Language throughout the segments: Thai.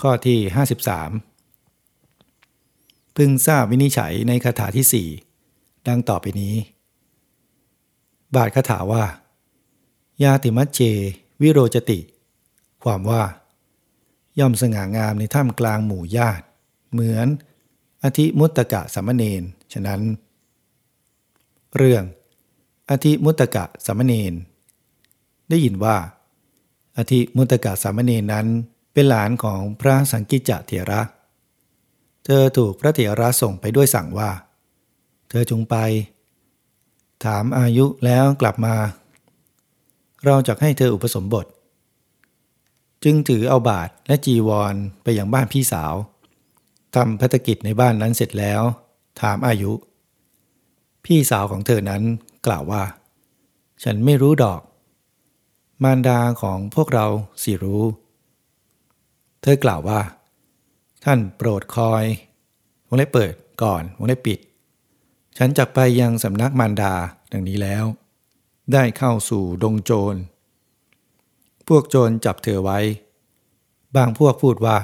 ข้อที่ 53 พึงทราบวินิจฉัยในคาถาที่สี่ดังต่อไปนี้ บาทคาถาว่า ยาติมัจเจ วิโรจติ ความว่า ย่อมสง่างามในถ้ำกลางหมู่ญาติ เหมือน อธิมุตตกะสัมเนนฉะนั้น เรื่อง อธิมุตตกะสัมเนนได้ยินว่า อธิมุตตกะสัมเนนนั้น เป็นหลานของพระสังกิจเถระ เธอถูกพระเถระส่งไปด้วยสั่งว่า เธอจงไป ถามอายุแล้วกลับมา เราจะให้เธออุปสมบท จึงถือเอาบาทและจีวรไปยังบ้านพี่สาวทำพัฒกิจในบ้านนั้นเสร็จแล้ว ถามอายุ พี่สาวของเธอนั้นกล่าวว่า ฉันไม่รู้ดอก มารดาของพวกเราสิรู้ เธอกล่าวว่า ท่านโปรดคอยวงเล็บเปิดก่อนวงเล็บปิด ฉันจักไปยังสำนักมารดาดังนี้แล้ว ได้เข้าสู่ดงโจร พวกโจรจับเธอไว้ บางพวกพูดว่า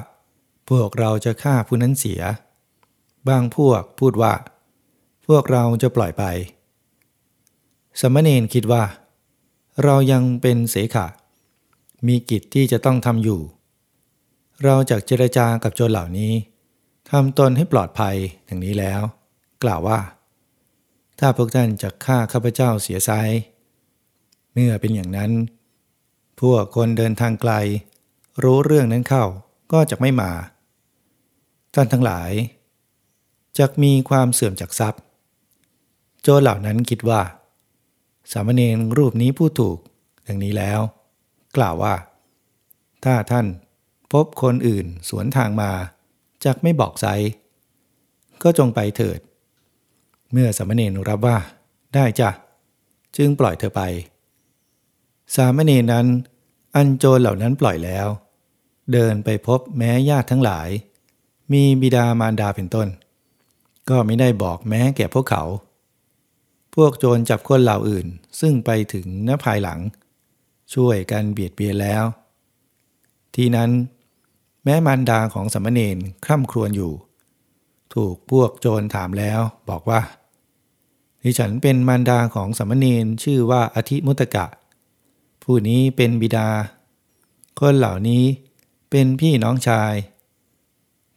พวกเราจะฆ่าผู้นั้นเสีย บางพวกพูดว่า พวกเราจะปล่อยไป สมณเณรคิดว่า เรายังเป็นเสขะ มีกิจที่จะต้องทำอยู่ เราจะเจรจากับโจรเหล่านี้ทำตนให้ปลอดภัยอย่างนี้แล้ว กล่าวว่า ถ้าพวกท่านจะฆ่าข้าพเจ้าเสียไซเมื่อเป็นอย่างนั้น พวกคนเดินทางไกล รู้เรื่องนั้นเข้าก็จะไม่มา ท่านทั้งหลายจะมีความเสื่อมจากทรัพย์ โจรเหล่านั้นคิดว่า สามเณรรูปนี้พูดถูกดังนี้แล้ว กล่าวว่า ถ้าท่าน พบคนอื่นสวนทางมาจักไม่บอกไซก็จงไปเถิด เมื่อสามเณรรับว่า ได้จ้ะ จึงปล่อยเธอไป สามเณรนั้น อันโจรเหล่านั้นปล่อยแล้ว เดินไปพบแม้ญาติทั้งหลาย มีบิดามารดาเป็นต้น ก็ไม่ได้บอกแม้แก่พวกเขา พวกโจรจับคนเหล่าอื่นซึ่งไปถึงณภายหลัง ช่วยกันเบียดเบียนแล้ว ทีนั้น แม้มารดาของสมณเณรคร่ำครวญอยู่ ถูกพวกโจรถามแล้วบอกว่าดิฉันเป็นมารดาของสมณเณรชื่อว่าอธิมุตกะ ผู้นี้เป็นบิดา คนเหล่านี้เป็นพี่น้องชาย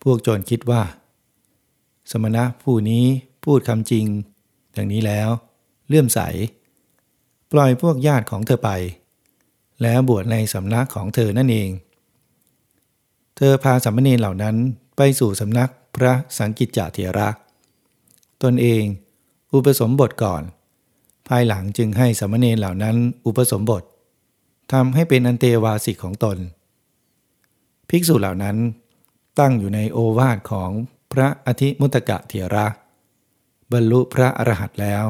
พวกโจรคิดว่า สมณะผู้นี้พูดคำจริงอย่างนี้แล้วเลื่อมใส ปล่อยพวกญาติของเธอไป แล้วบวชในสำนักของเธอนั่นเอง เธอพาสัมมเนเหล่านั้นไปสู่สำนักพระสังกิจจเถระตนเอง อุปสมบทก่อน ภายหลังจึงให้สัมมเนเหล่านั้นอุปสมบททำให้เป็นอันเตวาสิกของตน ภิกษุเหล่านั้นตั้งอยู่ในโอวาทของพระอธิมุตกะเถระ บรรลุพระอรหันต์แล้ว